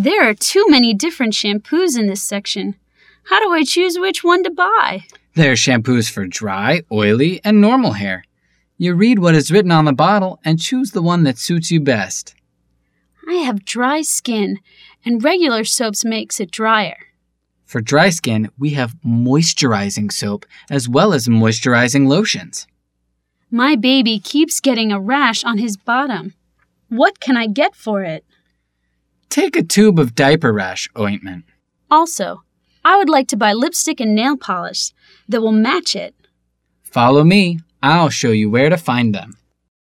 There are too many different shampoos in this section. How do I choose which one to buy? There are shampoos for dry, oily, and normal hair. You read what is written on the bottle and choose the one that suits you best. I have dry skin, and regular soaps makes it drier. For dry skin, we have moisturizing soap as well as moisturizing lotions. My baby keeps getting a rash on his bottom. What can I get for it? Take a tube of diaper rash ointment. Also, I would like to buy lipstick and nail polish that will match it. Follow me. I'll show you where to find them.